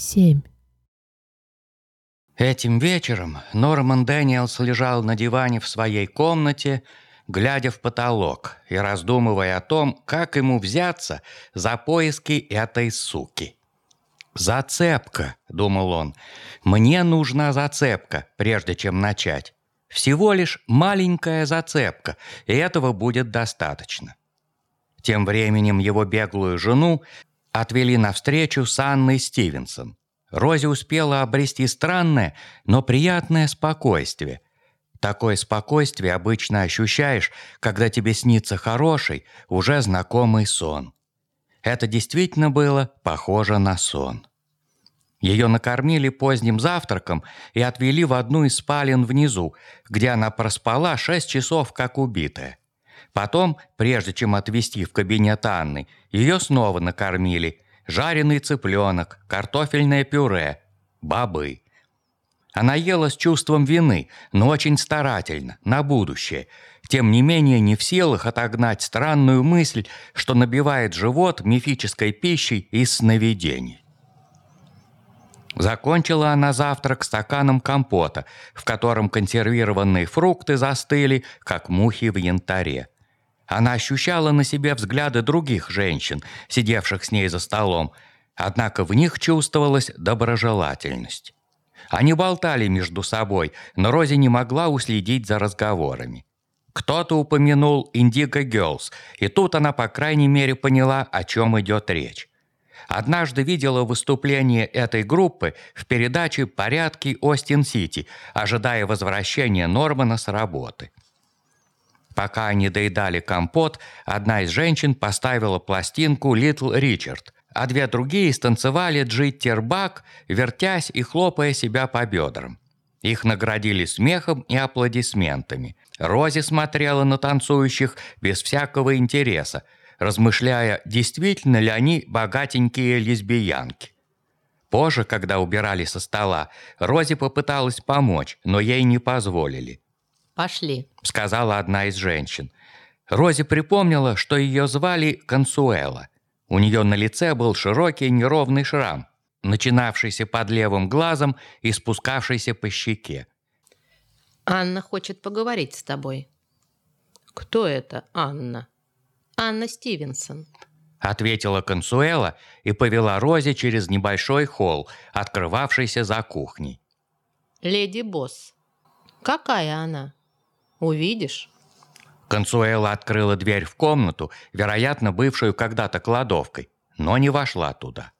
семь. Этим вечером Норман Дэниелс лежал на диване в своей комнате, глядя в потолок и раздумывая о том, как ему взяться за поиски этой суки. «Зацепка», — думал он, — «мне нужна зацепка, прежде чем начать. Всего лишь маленькая зацепка, и этого будет достаточно». Тем временем его беглую жену отвели на встречу с Анной Стивенсон. Рози успела обрести странное, но приятное спокойствие. Такое спокойствие обычно ощущаешь, когда тебе снится хороший, уже знакомый сон. Это действительно было похоже на сон. Ее накормили поздним завтраком и отвели в одну из спален внизу, где она проспала шесть часов, как убитая. Потом, прежде чем отвезти в кабинет Анны, ее снова накормили. Жареный цыпленок, картофельное пюре, бобы. Она ела с чувством вины, но очень старательно, на будущее. Тем не менее, не в силах отогнать странную мысль, что набивает живот мифической пищей из сновидений. Закончила она завтрак стаканом компота, в котором консервированные фрукты застыли, как мухи в янтаре. Она ощущала на себе взгляды других женщин, сидевших с ней за столом, однако в них чувствовалась доброжелательность. Они болтали между собой, но Рози не могла уследить за разговорами. Кто-то упомянул «Индиго Girls», и тут она, по крайней мере, поняла, о чем идет речь. Однажды видела выступление этой группы в передаче «Порядки Остин-Сити», ожидая возвращения Нормана с работы. Пока они доедали компот, одна из женщин поставила пластинку «Литл Ричард», а две другие станцевали джиттербак, вертясь и хлопая себя по бедрам. Их наградили смехом и аплодисментами. Рози смотрела на танцующих без всякого интереса, размышляя, действительно ли они богатенькие лесбиянки. Позже, когда убирали со стола, Рози попыталась помочь, но ей не позволили. Пошли», — сказала одна из женщин. Рози припомнила, что ее звали Консуэла. У нее на лице был широкий неровный шрам, начинавшийся под левым глазом и спускавшийся по щеке. «Анна хочет поговорить с тобой». «Кто это Анна?» «Анна Стивенсон», — ответила Консуэла и повела Рози через небольшой холл, открывавшийся за кухней. «Леди Босс. Какая она?» Увидишь». Консуэла открыла дверь в комнату, вероятно, бывшую когда-то кладовкой, но не вошла туда.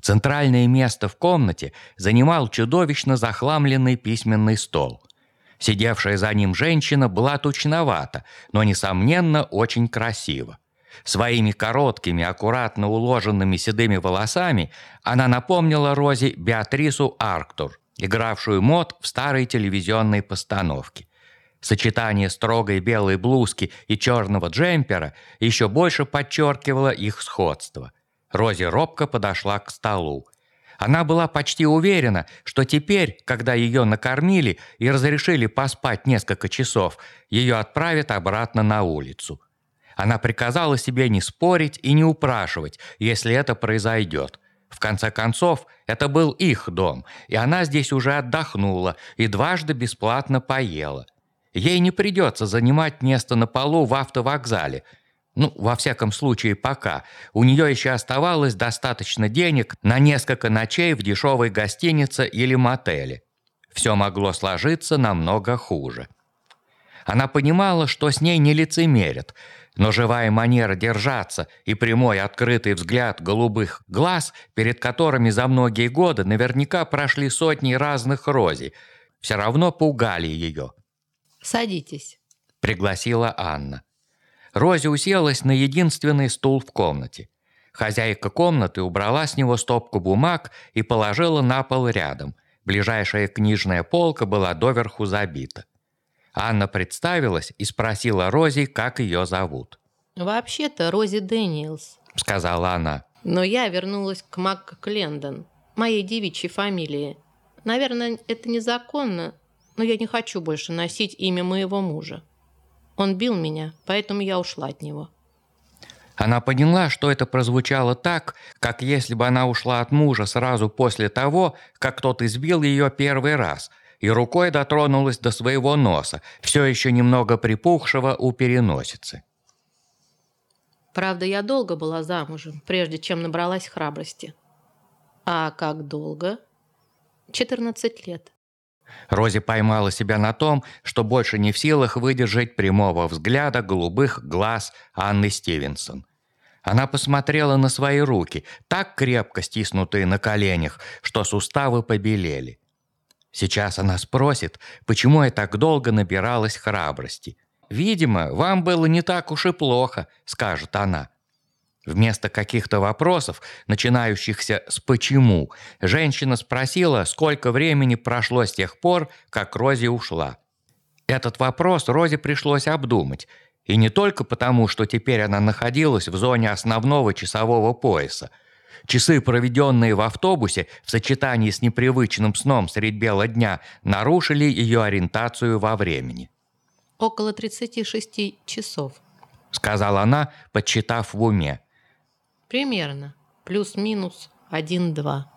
Центральное место в комнате занимал чудовищно захламленный письменный стол. Сидевшая за ним женщина была тучновата, но, несомненно, очень красива. Своими короткими, аккуратно уложенными седыми волосами она напомнила Розе Беатрису Арктур, игравшую мод в старой телевизионной постановке. Сочетание строгой белой блузки и черного джемпера еще больше подчеркивало их сходство. Рози робко подошла к столу. Она была почти уверена, что теперь, когда ее накормили и разрешили поспать несколько часов, ее отправят обратно на улицу. Она приказала себе не спорить и не упрашивать, если это произойдет. В конце концов, это был их дом, и она здесь уже отдохнула и дважды бесплатно поела – Ей не придется занимать место на полу в автовокзале. Ну, во всяком случае, пока. У нее еще оставалось достаточно денег на несколько ночей в дешевой гостинице или мотеле. Все могло сложиться намного хуже. Она понимала, что с ней не лицемерят, но живая манера держаться и прямой открытый взгляд голубых глаз, перед которыми за многие годы наверняка прошли сотни разных рози, все равно пугали ее – «Садитесь», — пригласила Анна. Рози уселась на единственный стул в комнате. Хозяйка комнаты убрала с него стопку бумаг и положила на пол рядом. Ближайшая книжная полка была доверху забита. Анна представилась и спросила Рози, как ее зовут. «Вообще-то Рози Дэниелс», — сказала она. «Но я вернулась к МакКлендон, моей девичьей фамилии. Наверное, это незаконно, но я не хочу больше носить имя моего мужа. Он бил меня, поэтому я ушла от него». Она поняла, что это прозвучало так, как если бы она ушла от мужа сразу после того, как кто-то избил ее первый раз, и рукой дотронулась до своего носа, все еще немного припухшего у переносицы. Правда, я долго была замужем, прежде чем набралась храбрости. А как долго? 14 лет. Рози поймала себя на том, что больше не в силах выдержать прямого взгляда голубых глаз Анны Стивенсон. Она посмотрела на свои руки, так крепко стиснутые на коленях, что суставы побелели. Сейчас она спросит, почему я так долго набиралась храбрости. «Видимо, вам было не так уж и плохо», — скажет она. Вместо каких-то вопросов, начинающихся с «почему», женщина спросила, сколько времени прошло с тех пор, как Рози ушла. Этот вопрос Розе пришлось обдумать. И не только потому, что теперь она находилась в зоне основного часового пояса. Часы, проведенные в автобусе, в сочетании с непривычным сном средь бела дня, нарушили ее ориентацию во времени. «Около 36 часов», — сказала она, подсчитав в уме. Примерно. Плюс-минус один-два.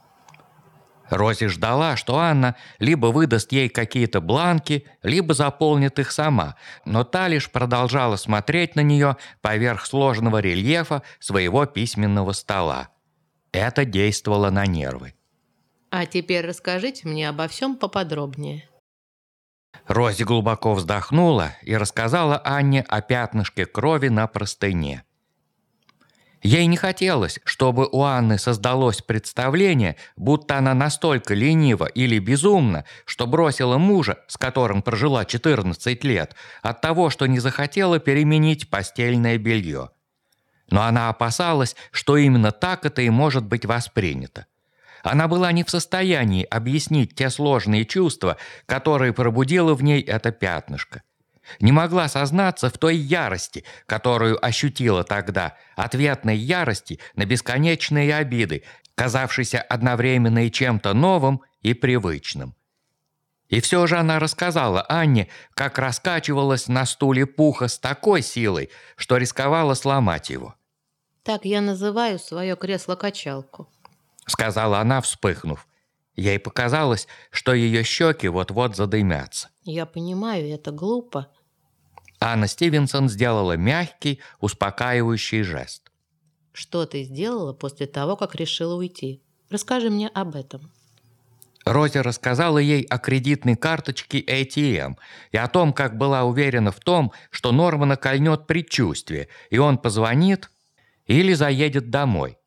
Рози ждала, что Анна либо выдаст ей какие-то бланки, либо заполнит их сама, но та лишь продолжала смотреть на нее поверх сложного рельефа своего письменного стола. Это действовало на нервы. А теперь расскажите мне обо всем поподробнее. Рози глубоко вздохнула и рассказала Анне о пятнышке крови на простыне. Ей не хотелось, чтобы у Анны создалось представление, будто она настолько ленива или безумна, что бросила мужа, с которым прожила 14 лет, от того, что не захотела переменить постельное белье. Но она опасалась, что именно так это и может быть воспринято. Она была не в состоянии объяснить те сложные чувства, которые пробудило в ней это пятнышко не могла сознаться в той ярости, которую ощутила тогда, ответной ярости на бесконечные обиды, казавшейся одновременно и чем-то новым и привычным. И все же она рассказала Анне, как раскачивалась на стуле пуха с такой силой, что рисковала сломать его. «Так я называю свое кресло-качалку», — сказала она, вспыхнув. Ей показалось, что ее щеки вот-вот задымятся. «Я понимаю, это глупо, Анна Стивенсон сделала мягкий, успокаивающий жест. «Что ты сделала после того, как решила уйти? Расскажи мне об этом». Рози рассказала ей о кредитной карточке ATM и о том, как была уверена в том, что Нормана кольнет предчувствие, и он позвонит или заедет домой.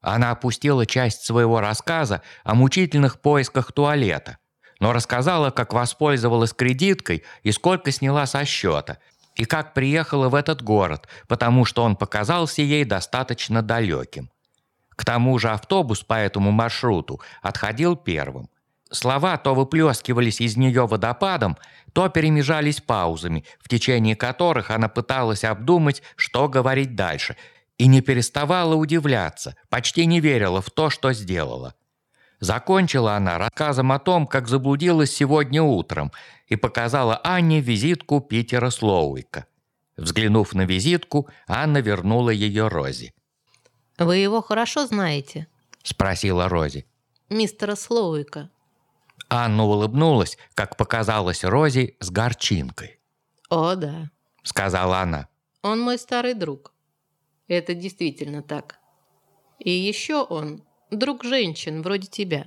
Она опустила часть своего рассказа о мучительных поисках туалета, но рассказала, как воспользовалась кредиткой и сколько сняла со счета, и как приехала в этот город, потому что он показался ей достаточно далеким. К тому же автобус по этому маршруту отходил первым. Слова то выплескивались из нее водопадом, то перемежались паузами, в течение которых она пыталась обдумать, что говорить дальше, и не переставала удивляться, почти не верила в то, что сделала. Закончила она рассказом о том, как заблудилась сегодня утром, и показала Анне визитку Питера Слоуика. Взглянув на визитку, Анна вернула ее Рози. «Вы его хорошо знаете?» – спросила Рози. «Мистера Слоуика». Анна улыбнулась, как показалось Рози, с горчинкой. «О, да», – сказала она. «Он мой старый друг. Это действительно так. И еще он друг женщин, вроде тебя.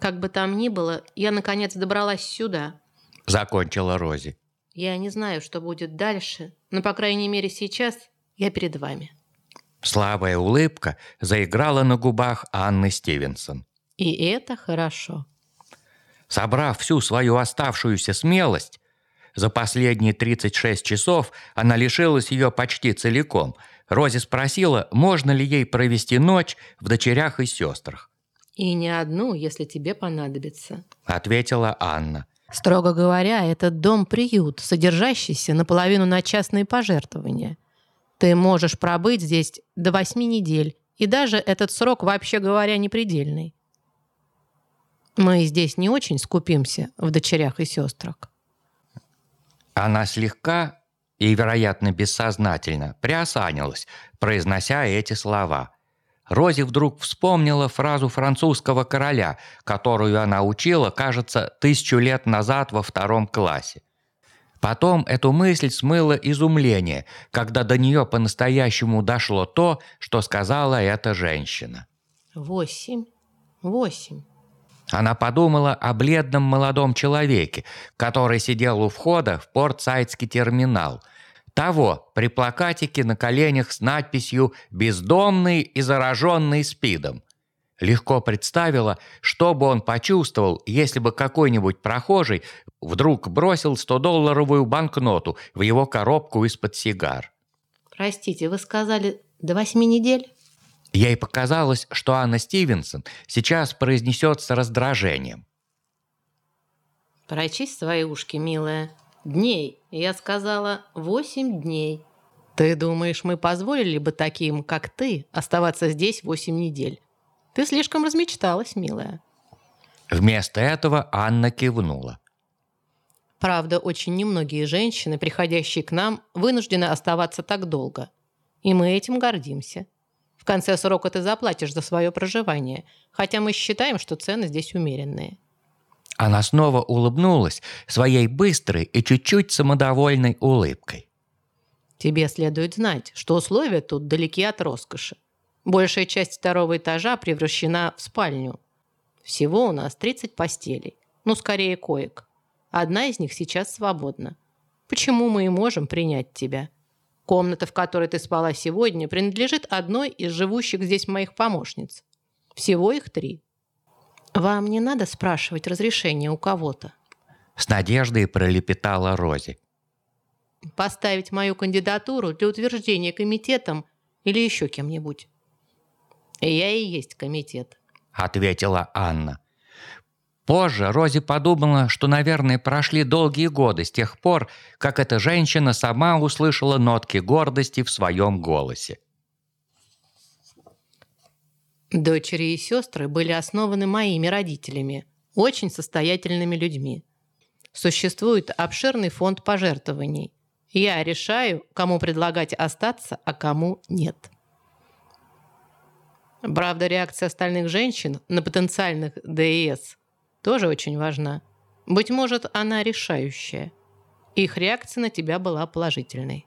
Как бы там ни было, я наконец добралась сюда. Закончила Рози. Я не знаю, что будет дальше, но, по крайней мере, сейчас я перед вами. Слабая улыбка заиграла на губах Анны Стивенсон. И это хорошо. Собрав всю свою оставшуюся смелость, за последние 36 часов она лишилась ее почти целиком – Рози спросила, можно ли ей провести ночь в дочерях и сестрах. «И не одну, если тебе понадобится», — ответила Анна. «Строго говоря, этот дом-приют, содержащийся наполовину на частные пожертвования. Ты можешь пробыть здесь до восьми недель, и даже этот срок, вообще говоря, не предельный. Мы здесь не очень скупимся в дочерях и сестрах». Она слегка и, вероятно, бессознательно, приосанилась, произнося эти слова. Рози вдруг вспомнила фразу французского короля, которую она учила, кажется, тысячу лет назад во втором классе. Потом эту мысль смыло изумление, когда до нее по-настоящему дошло то, что сказала эта женщина. Восемь. Восемь. Она подумала о бледном молодом человеке, который сидел у входа в порт-сайтский терминал. Того, при плакатике на коленях с надписью «Бездомный и зараженный СПИДом». Легко представила, что бы он почувствовал, если бы какой-нибудь прохожий вдруг бросил 100-долларовую банкноту в его коробку из-под сигар. Простите, вы сказали до восьми недель? Ей показалось, что Анна Стивенсон сейчас произнесет с раздражением. Прочисть свои ушки, милая. Дней. Я сказала восемь дней. Ты думаешь, мы позволили бы таким, как ты, оставаться здесь восемь недель? Ты слишком размечталась, милая. Вместо этого Анна кивнула. Правда, очень немногие женщины, приходящие к нам, вынуждены оставаться так долго. И мы этим гордимся. В конце срока ты заплатишь за свое проживание, хотя мы считаем, что цены здесь умеренные». Она снова улыбнулась своей быстрой и чуть-чуть самодовольной улыбкой. «Тебе следует знать, что условия тут далеки от роскоши. Большая часть второго этажа превращена в спальню. Всего у нас 30 постелей, ну, скорее коек. Одна из них сейчас свободна. Почему мы и можем принять тебя? Комната, в которой ты спала сегодня, принадлежит одной из живущих здесь моих помощниц. Всего их три. Вам не надо спрашивать разрешения у кого-то. С надеждой пролепетала Рози. Поставить мою кандидатуру для утверждения комитетом или еще кем-нибудь. Я и есть комитет. Ответила Анна. Позже Рози подумала, что, наверное, прошли долгие годы с тех пор, как эта женщина сама услышала нотки гордости в своем голосе. Дочери и сестры были основаны моими родителями, очень состоятельными людьми. Существует обширный фонд пожертвований. Я решаю, кому предлагать остаться, а кому нет. Правда, реакция остальных женщин на потенциальных ДС тоже очень важна. Быть может, она решающая. Их реакция на тебя была положительной.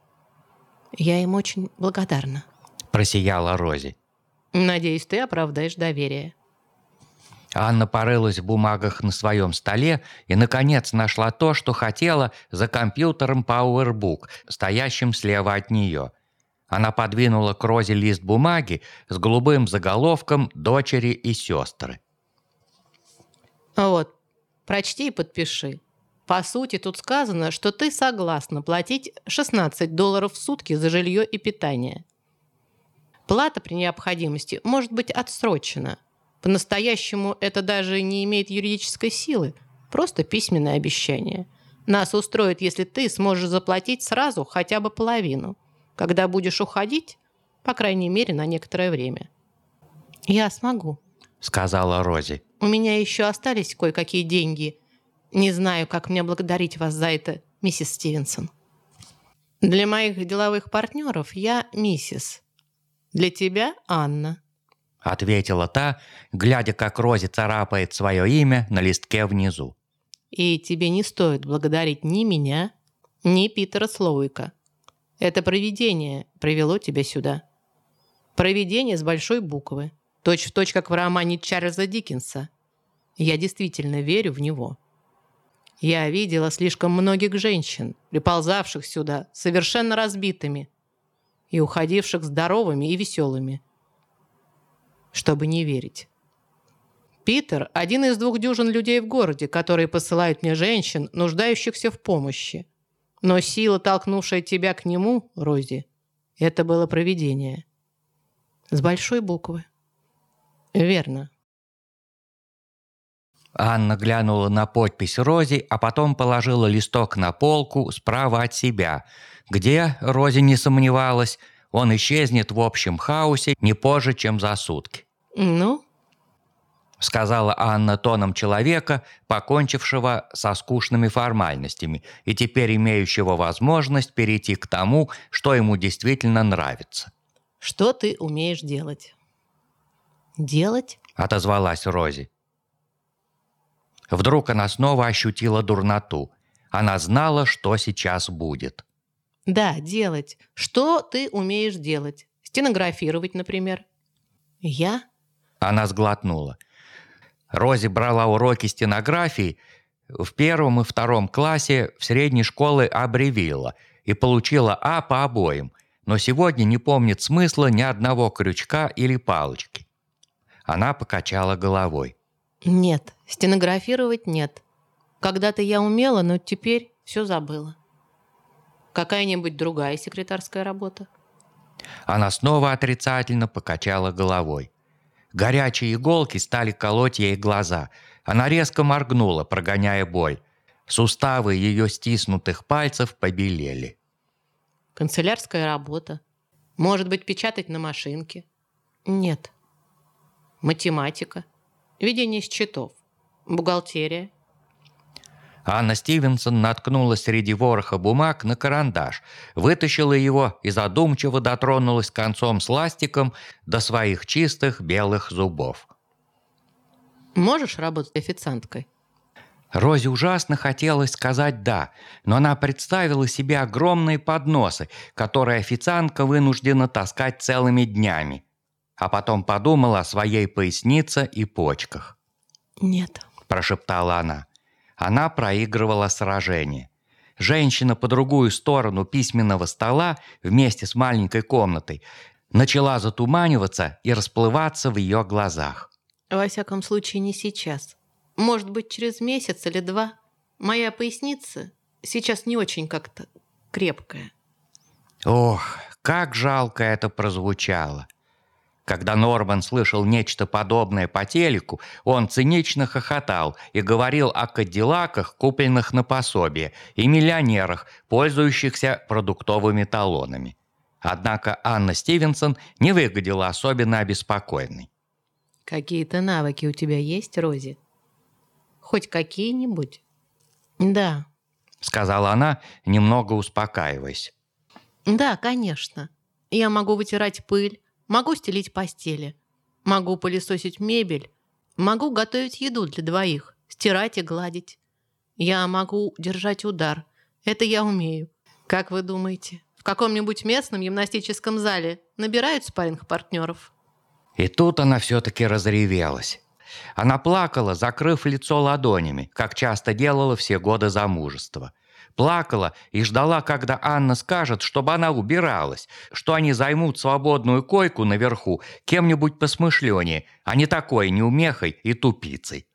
Я им очень благодарна. Просияла Рози. Надеюсь, ты оправдаешь доверие. Анна порылась в бумагах на своем столе и, наконец, нашла то, что хотела за компьютером PowerBook, стоящим слева от нее. Она подвинула к Розе лист бумаги с голубым заголовком «Дочери и сестры». Вот, прочти и подпиши. По сути, тут сказано, что ты согласна платить 16 долларов в сутки за жилье и питание. Плата при необходимости может быть отсрочена. По-настоящему это даже не имеет юридической силы, просто письменное обещание. Нас устроит, если ты сможешь заплатить сразу хотя бы половину. Когда будешь уходить, по крайней мере, на некоторое время. Я смогу, сказала Рози. У меня еще остались кое-какие деньги. Не знаю, как мне благодарить вас за это, миссис Стивенсон. Для моих деловых партнеров я миссис. Для тебя Анна. Ответила та, глядя, как Рози царапает свое имя на листке внизу. И тебе не стоит благодарить ни меня, ни Питера Слоуика. Это провидение привело тебя сюда. Провидение с большой буквы. Точь в точь, как в романе Чарльза Диккенса. Я действительно верю в него. Я видела слишком многих женщин, приползавших сюда совершенно разбитыми и уходивших здоровыми и веселыми, чтобы не верить. Питер – один из двух дюжин людей в городе, которые посылают мне женщин, нуждающихся в помощи. Но сила, толкнувшая тебя к нему, Рози, это было провидение. С большой буквы. Верно. Анна глянула на подпись Рози, а потом положила листок на полку справа от себя, где, Рози не сомневалась, он исчезнет в общем хаосе не позже, чем за сутки. Ну? сказала Анна тоном человека, покончившего со скучными формальностями и теперь имеющего возможность перейти к тому, что ему действительно нравится. Что ты умеешь делать? Делать? Отозвалась Рози. Вдруг она снова ощутила дурноту. Она знала, что сейчас будет. Да, делать. Что ты умеешь делать? Стенографировать, например. Я? Она сглотнула. Рози брала уроки стенографии в первом и втором классе в средней школы Абревилла и получила А по обоим, но сегодня не помнит смысла ни одного крючка или палочки. Она покачала головой. Нет, стенографировать нет. Когда-то я умела, но теперь все забыла. Какая-нибудь другая секретарская работа? Она снова отрицательно покачала головой. Горячие иголки стали колоть ей глаза. Она резко моргнула, прогоняя боль. Суставы ее стиснутых пальцев побелели. Канцелярская работа. Может быть, печатать на машинке? Нет. Математика. Ведение счетов. Бухгалтерия. Анна Стивенсон наткнулась среди вороха бумаг на карандаш, вытащила его и задумчиво дотронулась концом с ластиком до своих чистых белых зубов. «Можешь работать официанткой?» Розе ужасно хотелось сказать «да», но она представила себе огромные подносы, которые официантка вынуждена таскать целыми днями. А потом подумала о своей пояснице и почках. «Нет», – прошептала она. Она проигрывала сражение. Женщина по другую сторону письменного стола вместе с маленькой комнатой начала затуманиваться и расплываться в ее глазах. «Во всяком случае, не сейчас. Может быть, через месяц или два. Моя поясница сейчас не очень как-то крепкая». Ох, как жалко это прозвучало. Когда Норман слышал нечто подобное по телеку, он цинично хохотал и говорил о кадиллаках, купленных на пособие, и миллионерах, пользующихся продуктовыми талонами. Однако Анна Стивенсон не выглядела особенно обеспокоенной. «Какие-то навыки у тебя есть, Рози? Хоть какие-нибудь?» «Да», — сказала она, немного успокаиваясь. «Да, конечно. Я могу вытирать пыль, Могу стелить постели. Могу пылесосить мебель. Могу готовить еду для двоих, стирать и гладить. Я могу держать удар. Это я умею. Как вы думаете, в каком-нибудь местном гимнастическом зале набирают спарринг-партнеров? И тут она все-таки разревелась. Она плакала, закрыв лицо ладонями, как часто делала все годы замужества – Плакала и ждала, когда Анна скажет, чтобы она убиралась, что они займут свободную койку наверху кем-нибудь посмышленнее, а не такой неумехой и тупицей.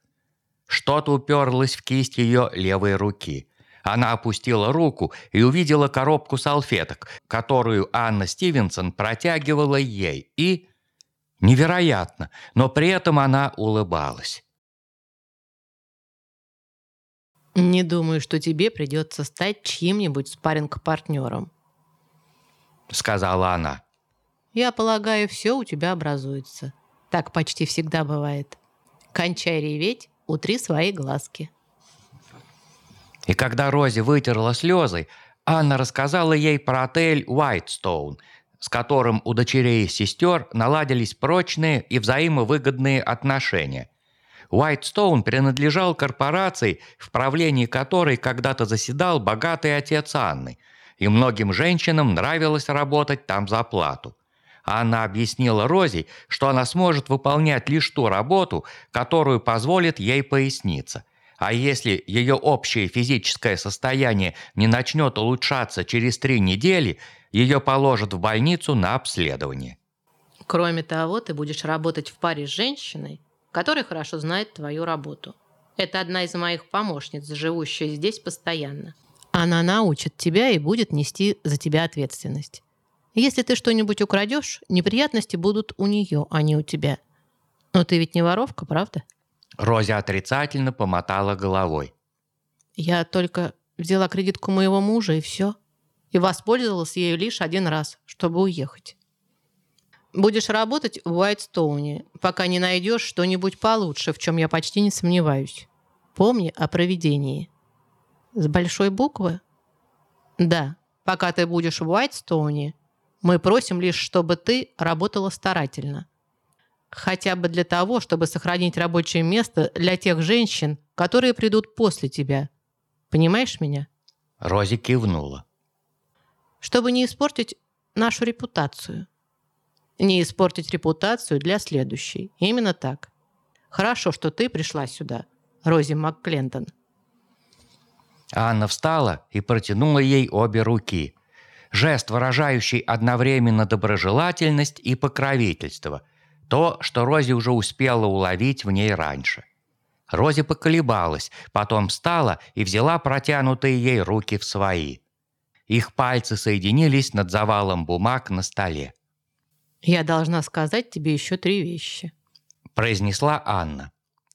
Что-то уперлось в кисть ее левой руки. Она опустила руку и увидела коробку салфеток, которую Анна Стивенсон протягивала ей, и... Невероятно, но при этом она улыбалась. Не думаю, что тебе придется стать чьим-нибудь спарринг-партнером. Сказала она. Я полагаю, все у тебя образуется. Так почти всегда бывает. Кончай реветь, утри свои глазки. И когда Рози вытерла слезы, Анна рассказала ей про отель Уайтстоун, с которым у дочерей и сестер наладились прочные и взаимовыгодные отношения. Уайтстоун принадлежал корпорации, в правлении которой когда-то заседал богатый отец Анны, и многим женщинам нравилось работать там за плату. Анна объяснила Рози, что она сможет выполнять лишь ту работу, которую позволит ей поясниться. А если ее общее физическое состояние не начнет улучшаться через три недели, ее положат в больницу на обследование. Кроме того, ты будешь работать в паре с женщиной, который хорошо знает твою работу. Это одна из моих помощниц, живущая здесь постоянно. Она научит тебя и будет нести за тебя ответственность. Если ты что-нибудь украдешь, неприятности будут у нее, а не у тебя. Но ты ведь не воровка, правда? Рози отрицательно помотала головой. Я только взяла кредитку моего мужа и все. И воспользовалась ею лишь один раз, чтобы уехать. Будешь работать в Уайтстоуне, пока не найдешь что-нибудь получше, в чем я почти не сомневаюсь. Помни о проведении. С большой буквы? Да, пока ты будешь в Уайтстоуне, мы просим лишь, чтобы ты работала старательно. Хотя бы для того, чтобы сохранить рабочее место для тех женщин, которые придут после тебя. Понимаешь меня? Рози кивнула. Чтобы не испортить нашу репутацию. Не испортить репутацию для следующей. Именно так. Хорошо, что ты пришла сюда, Рози МакКлентон. Анна встала и протянула ей обе руки. Жест, выражающий одновременно доброжелательность и покровительство. То, что Рози уже успела уловить в ней раньше. Рози поколебалась, потом встала и взяла протянутые ей руки в свои. Их пальцы соединились над завалом бумаг на столе. «Я должна сказать тебе еще три вещи», – произнесла Анна.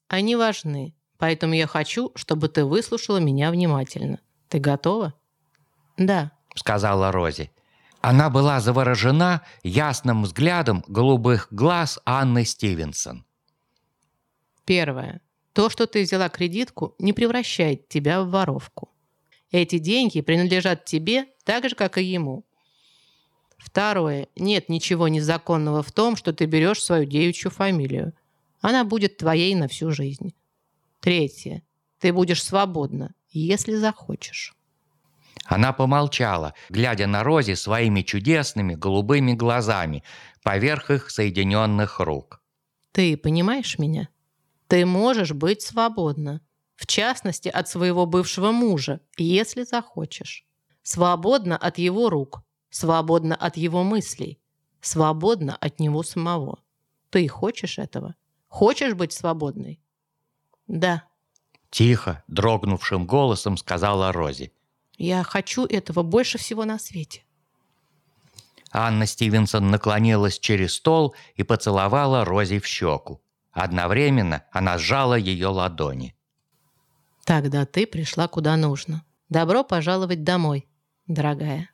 «Они важны, поэтому я хочу, чтобы ты выслушала меня внимательно. Ты готова?» «Да», – сказала Рози. Она была заворожена ясным взглядом голубых глаз Анны Стивенсон. Первое. То, что ты взяла кредитку, не превращает тебя в воровку. Эти деньги принадлежат тебе так же, как и ему. Второе. Нет ничего незаконного в том, что ты берешь свою девичью фамилию. Она будет твоей на всю жизнь. Третье. Ты будешь свободна, если захочешь. Она помолчала, глядя на Рози своими чудесными голубыми глазами поверх их соединенных рук. «Ты понимаешь меня? Ты можешь быть свободна. В частности, от своего бывшего мужа, если захочешь. Свободна от его рук, свободна от его мыслей, свободна от него самого. Ты хочешь этого? Хочешь быть свободной? Да. Тихо, дрогнувшим голосом сказала Рози. Я хочу этого больше всего на свете. Анна Стивенсон наклонилась через стол и поцеловала Рози в щеку. Одновременно она сжала ее ладони. «Тогда ты пришла куда нужно. Добро пожаловать домой, дорогая».